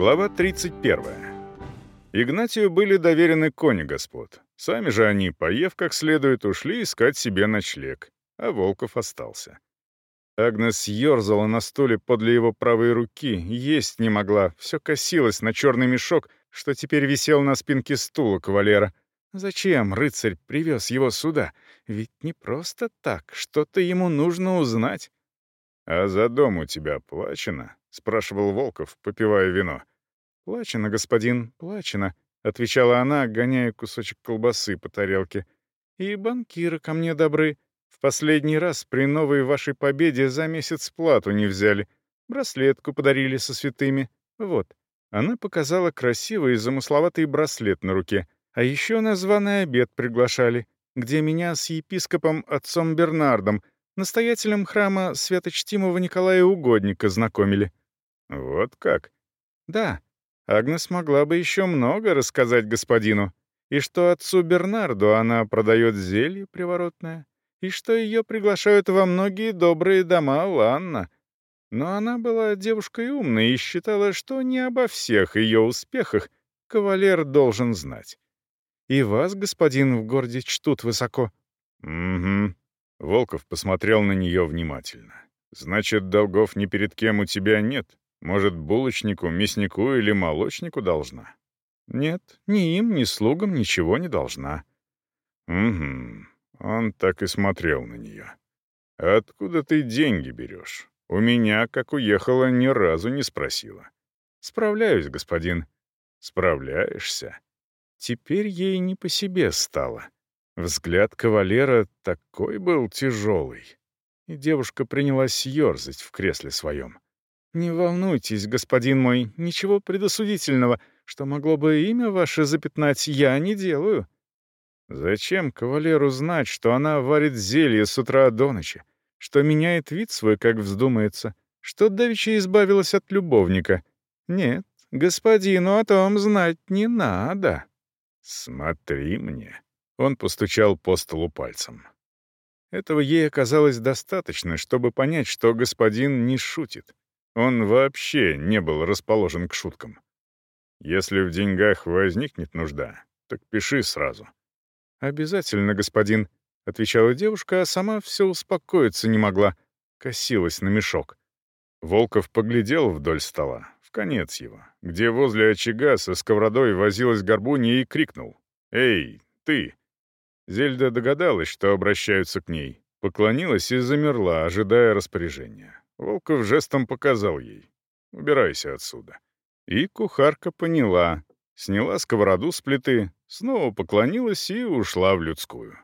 Глава 31. Игнатию были доверены кони господ. Сами же они, поев как следует, ушли искать себе ночлег, а Волков остался. Агнес ерзала на стуле подле его правой руки, есть не могла, все косилась на черный мешок, что теперь висел на спинке стула кавалера. Зачем рыцарь привез его сюда? Ведь не просто так, что-то ему нужно узнать. «А за дом у тебя оплачено?» — спрашивал Волков, попивая вино. «Плачено, господин, плачено», — отвечала она, гоняя кусочек колбасы по тарелке. «И банкиры ко мне добры. В последний раз при новой вашей победе за месяц плату не взяли. Браслетку подарили со святыми. Вот». Она показала красивый и замысловатый браслет на руке. А еще на званый обед приглашали, где меня с епископом отцом Бернардом, настоятелем храма святочтимого Николая Угодника, знакомили. «Вот как?» «Да. Агнес могла бы еще много рассказать господину. И что отцу Бернарду она продает зелье приворотное, и что ее приглашают во многие добрые дома Ланна. Но она была девушкой умной и считала, что не обо всех ее успехах кавалер должен знать. И вас, господин, в городе чтут высоко». «Угу». Волков посмотрел на нее внимательно. «Значит, долгов ни перед кем у тебя нет?» Может, булочнику, мяснику или молочнику должна? Нет, ни им, ни слугам ничего не должна. Угу. Он так и смотрел на нее. Откуда ты деньги берешь? У меня, как уехала, ни разу не спросила. Справляюсь, господин. Справляешься? Теперь ей не по себе стало. Взгляд кавалера такой был тяжелый. И девушка принялась ерзать в кресле своем. «Не волнуйтесь, господин мой, ничего предосудительного, что могло бы имя ваше запятнать, я не делаю». Зачем кавалеру знать, что она варит зелье с утра до ночи, что меняет вид свой, как вздумается, что давеча избавилась от любовника? Нет, господину о том знать не надо. «Смотри мне», — он постучал по столу пальцем. Этого ей оказалось достаточно, чтобы понять, что господин не шутит. Он вообще не был расположен к шуткам. Если в деньгах возникнет нужда, так пиши сразу. «Обязательно, господин», — отвечала девушка, а сама все успокоиться не могла, косилась на мешок. Волков поглядел вдоль стола, в конец его, где возле очага со сковородой возилась горбунья и крикнул. «Эй, ты!» Зельда догадалась, что обращаются к ней, поклонилась и замерла, ожидая распоряжения. Волков жестом показал ей. «Убирайся отсюда». И кухарка поняла, сняла сковороду с плиты, снова поклонилась и ушла в людскую.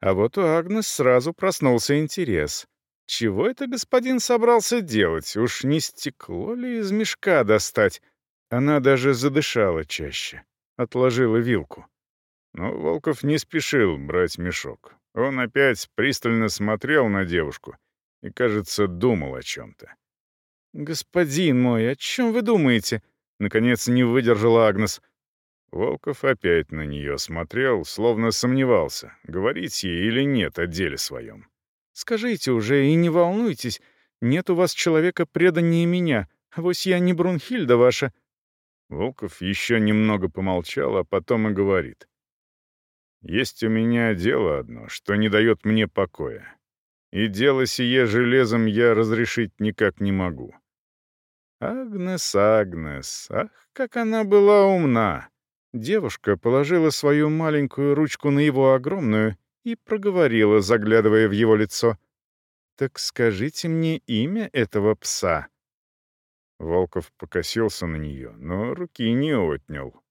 А вот у Агнес сразу проснулся интерес. Чего это господин собрался делать? Уж не стекло ли из мешка достать? Она даже задышала чаще, отложила вилку. Но Волков не спешил брать мешок. Он опять пристально смотрел на девушку и, кажется, думал о чем-то. «Господин мой, о чем вы думаете?» Наконец не выдержала Агнес. Волков опять на нее смотрел, словно сомневался, говорить ей или нет о деле своем. «Скажите уже и не волнуйтесь, нет у вас человека преданнее меня, вось я не Брунхильда ваша». Волков еще немного помолчал, а потом и говорит. «Есть у меня дело одно, что не дает мне покоя и дело сие железом я разрешить никак не могу. Агнес, Агнес, ах, как она была умна! Девушка положила свою маленькую ручку на его огромную и проговорила, заглядывая в его лицо. «Так скажите мне имя этого пса». Волков покосился на нее, но руки не отнял.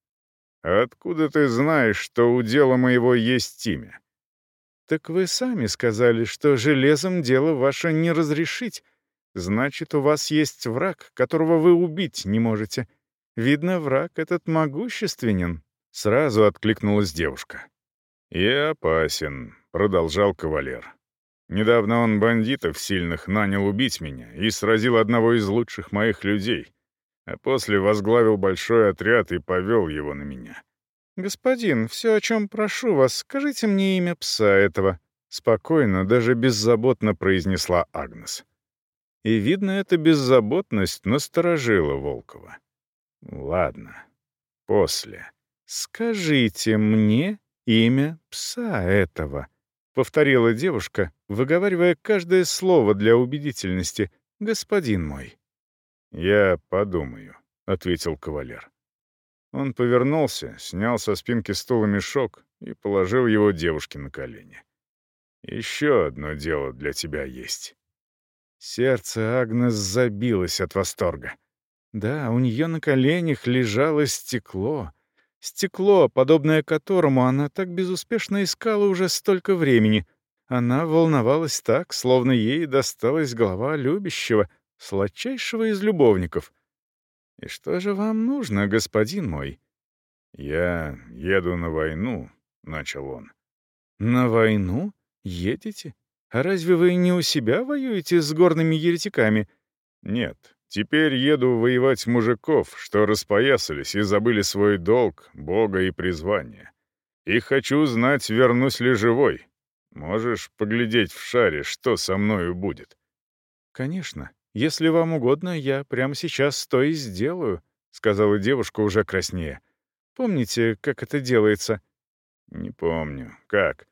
«Откуда ты знаешь, что у дела моего есть имя?» «Так вы сами сказали, что железом дело ваше не разрешить. Значит, у вас есть враг, которого вы убить не можете. Видно, враг этот могущественен». Сразу откликнулась девушка. «И опасен», — продолжал кавалер. «Недавно он бандитов сильных нанял убить меня и сразил одного из лучших моих людей, а после возглавил большой отряд и повел его на меня. «Господин, все, о чем прошу вас, скажите мне имя пса этого», — спокойно, даже беззаботно произнесла Агнес. И, видно, эта беззаботность насторожила Волкова. Ладно, после. «Скажите мне имя пса этого», — повторила девушка, выговаривая каждое слово для убедительности. «Господин мой». «Я подумаю», — ответил кавалер. Он повернулся, снял со спинки стула мешок и положил его девушке на колени. «Еще одно дело для тебя есть». Сердце Агнес забилось от восторга. Да, у нее на коленях лежало стекло. Стекло, подобное которому она так безуспешно искала уже столько времени. Она волновалась так, словно ей досталась голова любящего, сладчайшего из любовников — «И что же вам нужно, господин мой?» «Я еду на войну», — начал он. «На войну? Едете? А разве вы не у себя воюете с горными еретиками?» «Нет, теперь еду воевать мужиков, что распоясались и забыли свой долг, Бога и призвание. И хочу знать, вернусь ли живой. Можешь поглядеть в шаре, что со мною будет?» «Конечно. «Если вам угодно, я прямо сейчас то и сделаю», — сказала девушка уже краснее. «Помните, как это делается?» «Не помню. Как?»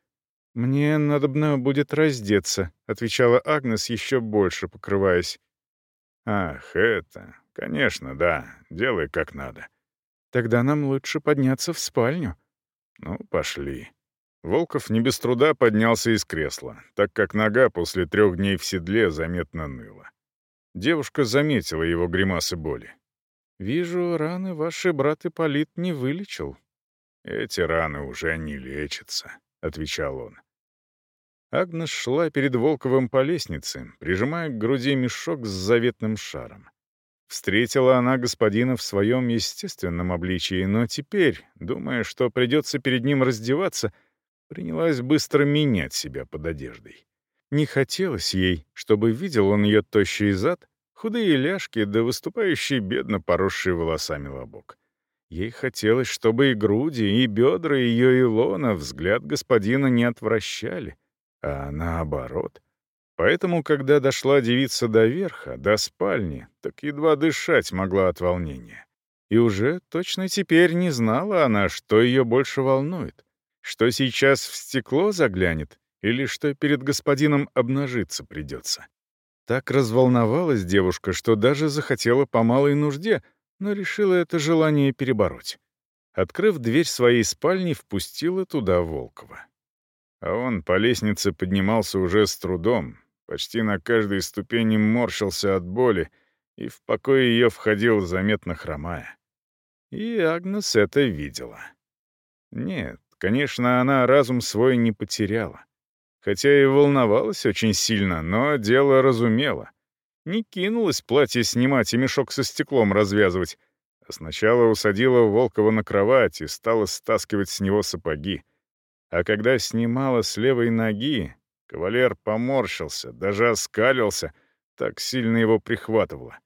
«Мне надобно будет раздеться», — отвечала Агнес, еще больше покрываясь. «Ах, это... Конечно, да. Делай как надо». «Тогда нам лучше подняться в спальню». «Ну, пошли». Волков не без труда поднялся из кресла, так как нога после трех дней в седле заметно ныла. Девушка заметила его гримасы боли. «Вижу, раны ваши брат Ипполит не вылечил». «Эти раны уже не лечатся», — отвечал он. Агнес шла перед Волковым по лестнице, прижимая к груди мешок с заветным шаром. Встретила она господина в своем естественном обличии, но теперь, думая, что придется перед ним раздеваться, принялась быстро менять себя под одеждой. Не хотелось ей, чтобы видел он ее тощий зад, худые ляжки да выступающий бедно поросший волосами лобок. Ей хотелось, чтобы и груди, и бедра ее Илона взгляд господина не отвращали, а наоборот. Поэтому, когда дошла девица до верха, до спальни, так едва дышать могла от волнения. И уже точно теперь не знала она, что ее больше волнует, что сейчас в стекло заглянет или что перед господином обнажиться придется. Так разволновалась девушка, что даже захотела по малой нужде, но решила это желание перебороть. Открыв дверь своей спальни, впустила туда Волкова. А он по лестнице поднимался уже с трудом, почти на каждой ступени морщился от боли и в покое ее входил, заметно хромая. И Агнес это видела. Нет, конечно, она разум свой не потеряла. Хотя и волновалась очень сильно, но дело разумела. Не кинулась платье снимать и мешок со стеклом развязывать, а сначала усадила Волкова на кровать и стала стаскивать с него сапоги. А когда снимала с левой ноги, кавалер поморщился, даже оскалился, так сильно его прихватывало.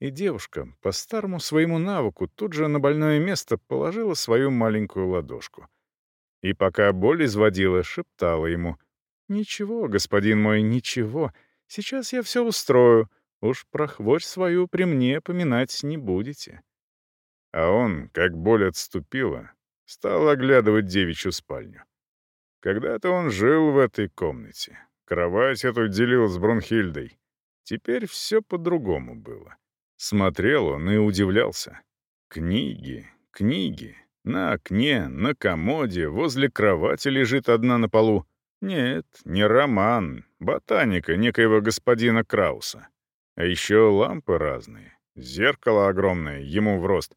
И девушка, по старому своему навыку, тут же на больное место положила свою маленькую ладошку. И пока боль изводила, шептала ему — «Ничего, господин мой, ничего. Сейчас я все устрою. Уж про хворь свою при мне поминать не будете». А он, как боль отступила, стал оглядывать девичью спальню. Когда-то он жил в этой комнате. Кровать эту делил с Брунхильдой. Теперь все по-другому было. Смотрел он и удивлялся. Книги, книги. На окне, на комоде, возле кровати лежит одна на полу. Нет, не роман, ботаника некоего господина Крауса. А еще лампы разные, зеркало огромное, ему в рост.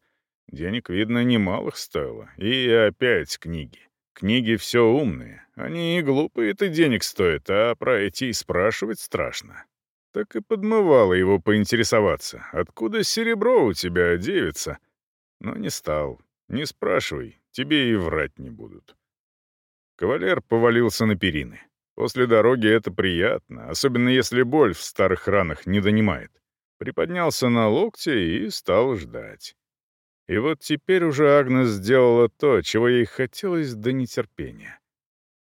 Денег, видно, немалых стоило. И опять книги. Книги все умные. Они и глупые-то денег стоят, а про эти спрашивать страшно. Так и подмывало его поинтересоваться. «Откуда серебро у тебя, девица?» Но не стал. Не спрашивай, тебе и врать не будут. Кавалер повалился на перины. После дороги это приятно, особенно если боль в старых ранах не донимает. Приподнялся на локте и стал ждать. И вот теперь уже Агнес сделала то, чего ей хотелось до нетерпения.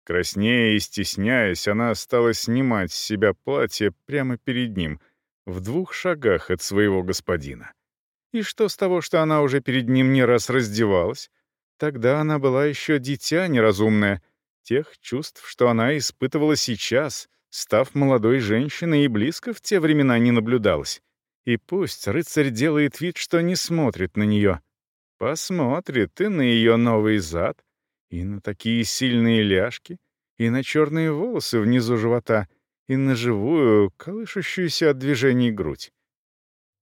Краснея и стесняясь, она стала снимать с себя платье прямо перед ним, в двух шагах от своего господина. И что с того, что она уже перед ним не раз раздевалась? Тогда она была еще дитя неразумное. Тех чувств, что она испытывала сейчас, став молодой женщиной, и близко в те времена не наблюдалось. И пусть рыцарь делает вид, что не смотрит на нее. Посмотрит и на ее новый зад, и на такие сильные ляжки, и на черные волосы внизу живота, и на живую, колышущуюся от движений грудь.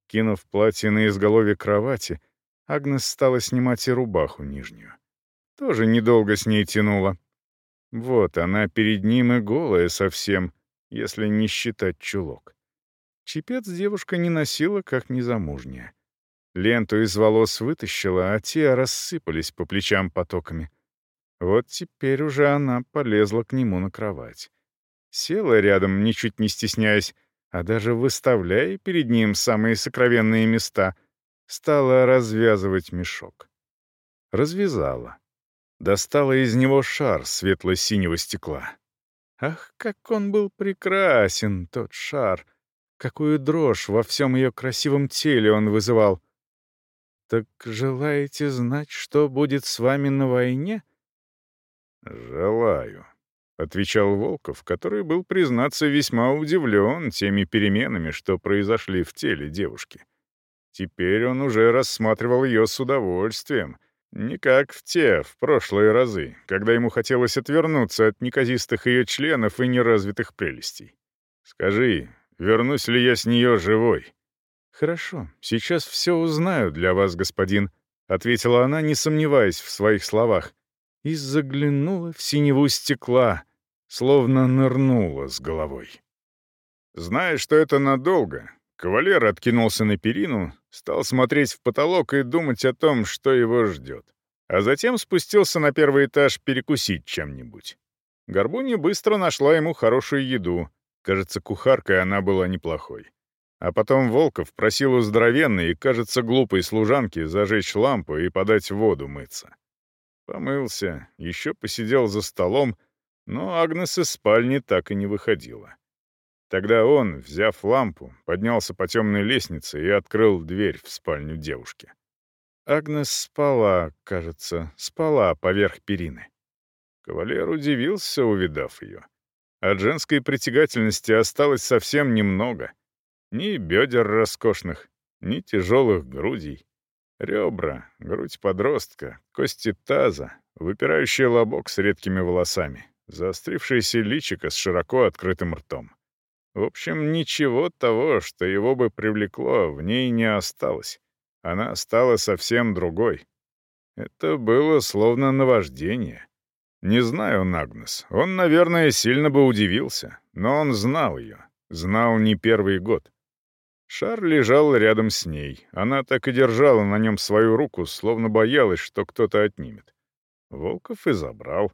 Кинув платье на изголовье кровати, Агнес стала снимать и рубаху нижнюю. Тоже недолго с ней тянула. Вот она перед ним и голая совсем, если не считать чулок. Чепец девушка не носила, как незамужняя. Ленту из волос вытащила, а те рассыпались по плечам потоками. Вот теперь уже она полезла к нему на кровать. Села рядом, ничуть не стесняясь, а даже выставляя перед ним самые сокровенные места, стала развязывать мешок. Развязала. Достала из него шар светло-синего стекла. Ах, как он был прекрасен, тот шар! Какую дрожь во всем ее красивом теле он вызывал! «Так желаете знать, что будет с вами на войне?» «Желаю», — отвечал Волков, который был, признаться, весьма удивлен теми переменами, что произошли в теле девушки. Теперь он уже рассматривал ее с удовольствием, не как в те, в прошлые разы, когда ему хотелось отвернуться от неказистых ее членов и неразвитых прелестей. «Скажи, вернусь ли я с нее живой?» «Хорошо, сейчас все узнаю для вас, господин», — ответила она, не сомневаясь в своих словах и заглянула в синеву стекла, словно нырнула с головой. Зная, что это надолго, кавалер откинулся на перину, стал смотреть в потолок и думать о том, что его ждет. А затем спустился на первый этаж перекусить чем-нибудь. Горбунья быстро нашла ему хорошую еду. Кажется, кухаркой она была неплохой. А потом Волков просил у здоровенной и, кажется, глупой служанки зажечь лампу и подать воду мыться. Помылся, еще посидел за столом, но Агнес из спальни так и не выходила. Тогда он, взяв лампу, поднялся по темной лестнице и открыл дверь в спальню девушки. Агнес спала, кажется, спала поверх перины. Кавалер удивился, увидав ее. От женской притягательности осталось совсем немного. Ни бедер роскошных, ни тяжелых грудей. Ребра, грудь подростка, кости таза, выпирающий лобок с редкими волосами, заострившееся личико с широко открытым ртом. В общем, ничего того, что его бы привлекло, в ней не осталось. Она стала совсем другой. Это было словно наваждение. Не знаю Нагнес, он, наверное, сильно бы удивился, но он знал ее, знал не первый год. Шар лежал рядом с ней. Она так и держала на нем свою руку, словно боялась, что кто-то отнимет. Волков и забрал.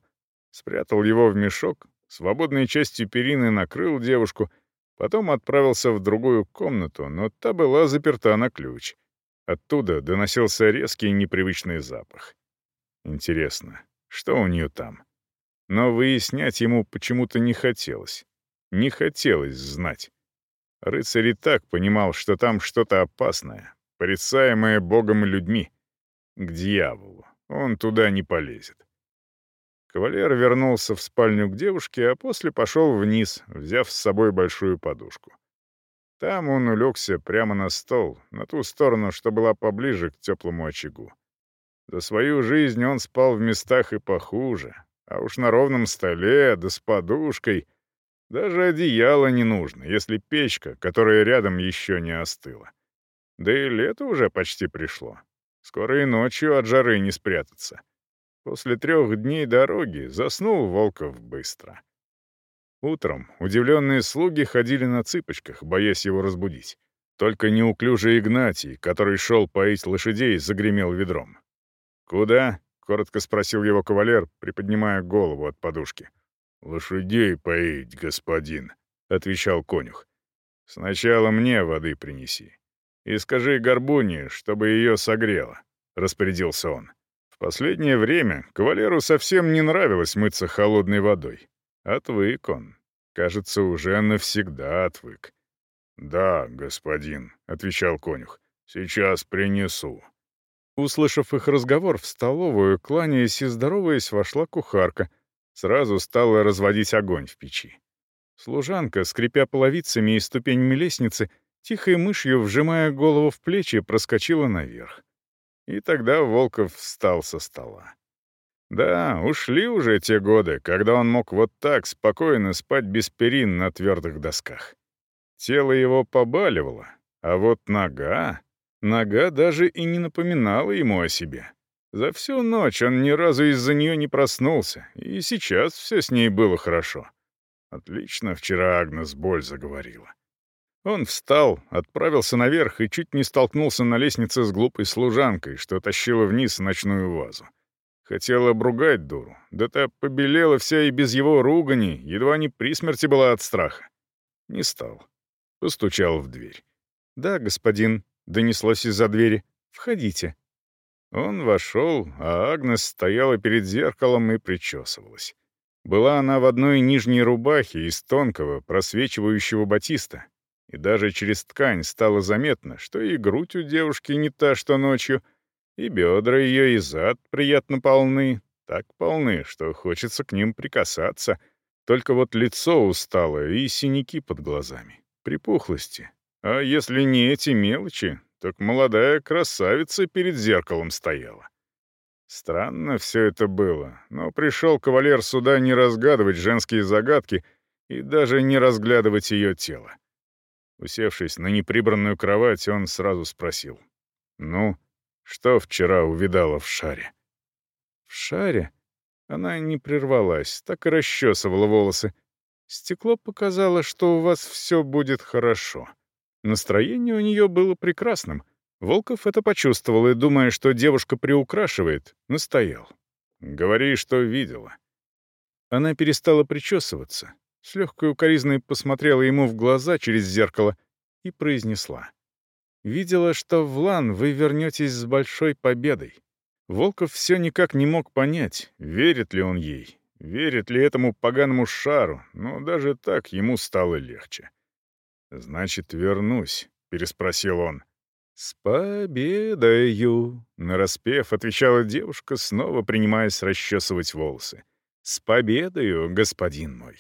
Спрятал его в мешок, свободной частью перины накрыл девушку, потом отправился в другую комнату, но та была заперта на ключ. Оттуда доносился резкий непривычный запах. Интересно, что у нее там? Но выяснять ему почему-то не хотелось. Не хотелось знать. Рыцарь и так понимал, что там что-то опасное, порицаемое Богом и людьми. К дьяволу. Он туда не полезет. Кавалер вернулся в спальню к девушке, а после пошел вниз, взяв с собой большую подушку. Там он улегся прямо на стол, на ту сторону, что была поближе к теплому очагу. За свою жизнь он спал в местах и похуже, а уж на ровном столе, да с подушкой — даже одеяло не нужно, если печка, которая рядом, еще не остыла. Да и лето уже почти пришло. Скоро и ночью от жары не спрятаться. После трех дней дороги заснул Волков быстро. Утром удивленные слуги ходили на цыпочках, боясь его разбудить. Только неуклюжий Игнатий, который шел поить лошадей, загремел ведром. «Куда?» — коротко спросил его кавалер, приподнимая голову от подушки. «Лошадей поить, господин», — отвечал конюх. «Сначала мне воды принеси. И скажи Горбуне, чтобы ее согрело», — распорядился он. Последнее время кавалеру совсем не нравилось мыться холодной водой. Отвык он. Кажется, уже навсегда отвык. «Да, господин», — отвечал конюх. «Сейчас принесу». Услышав их разговор в столовую, кланяясь и здороваясь, вошла кухарка. Сразу стала разводить огонь в печи. Служанка, скрипя половицами и ступенями лестницы, тихой мышью, вжимая голову в плечи, проскочила наверх. И тогда Волков встал со стола. Да, ушли уже те годы, когда он мог вот так спокойно спать без перин на твердых досках. Тело его побаливало, а вот нога... Нога даже и не напоминала ему о себе. За всю ночь он ни разу из-за нее не проснулся, и сейчас все с ней было хорошо. Отлично вчера Агнес боль заговорила. Он встал, отправился наверх и чуть не столкнулся на лестнице с глупой служанкой, что тащила вниз ночную вазу. Хотел обругать дуру, да та побелела вся и без его ругани, едва не при смерти была от страха. Не стал. Постучал в дверь. «Да, господин», — донеслось из-за двери. «Входите». Он вошел, а Агнес стояла перед зеркалом и причесывалась. Была она в одной нижней рубахе из тонкого, просвечивающего батиста, и даже через ткань стало заметно, что и грудь у девушки не та, что ночью, и бедра ее и зад приятно полны, так полны, что хочется к ним прикасаться. Только вот лицо устало и синяки под глазами, припухлости. А если не эти мелочи, так молодая красавица перед зеркалом стояла. Странно все это было, но пришел кавалер сюда не разгадывать женские загадки и даже не разглядывать ее тело. Усевшись на неприбранную кровать, он сразу спросил. «Ну, что вчера увидала в шаре?» «В шаре?» Она не прервалась, так и расчесывала волосы. Стекло показало, что у вас все будет хорошо. Настроение у нее было прекрасным. Волков это почувствовал и, думая, что девушка приукрашивает, настоял. «Говори, что видела». Она перестала причесываться, с легкой укоризной посмотрела ему в глаза через зеркало и произнесла. «Видела, что в Лан вы вернетесь с большой победой». Волков все никак не мог понять, верит ли он ей, верит ли этому поганому шару, но даже так ему стало легче. «Значит, вернусь», — переспросил он. «С победою!» — нараспев отвечала девушка, снова принимаясь расчесывать волосы. «С победою, господин мой!»